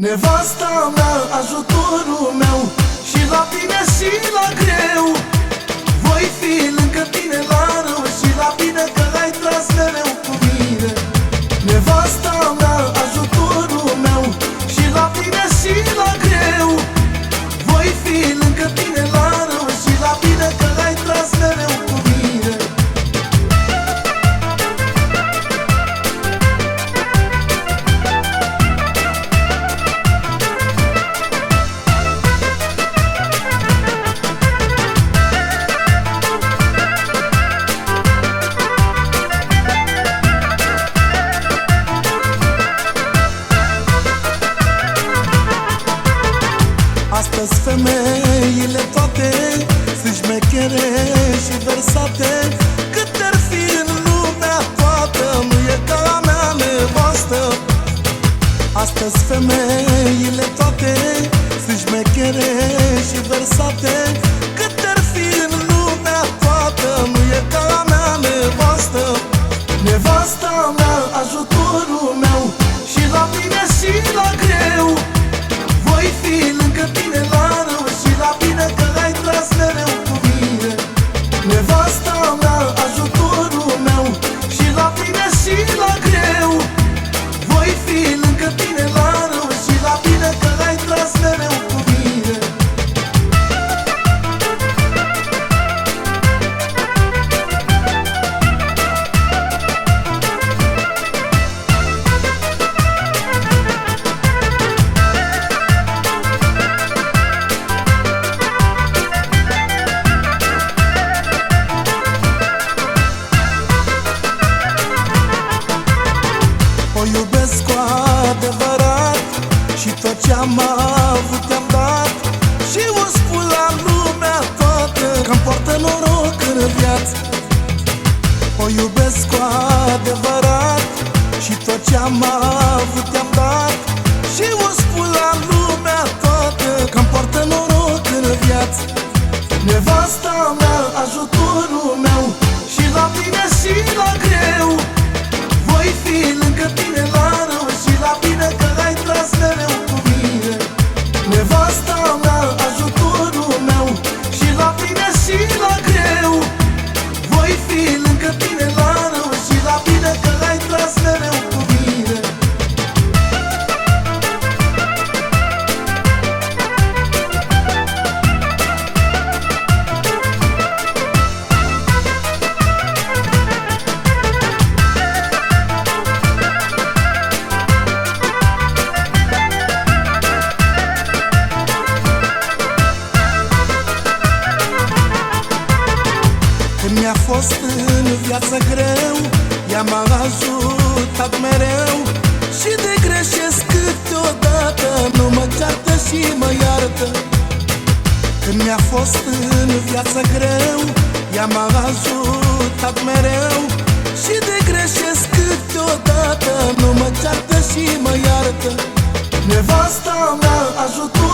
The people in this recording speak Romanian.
Nevasta mea, ajutorul meu Și la bine și la greu. Voi fi lângă tine la rău șmechere și versate Cât ar fi în lumea toată Nu e ca a mea nevastă. Astăzi femeile toate Sunt șmechere și versate iubesc cu adevărat Și tot ce-am avut te-am dat. Și o spun la lumea toată Că-mi poartă noroc în viață. Nevasta mea, ajutorul fost în viață greu Ea m-a ajutat mereu. Și de greșesc câteodată Nu mă ceartă și mă iartă. Când mi-a fost în viață greu Ea m-a ajutat mereu. Și de greșesc câteodată Nu mă ceartă și mă iartă. Nevasta mea, ajutorul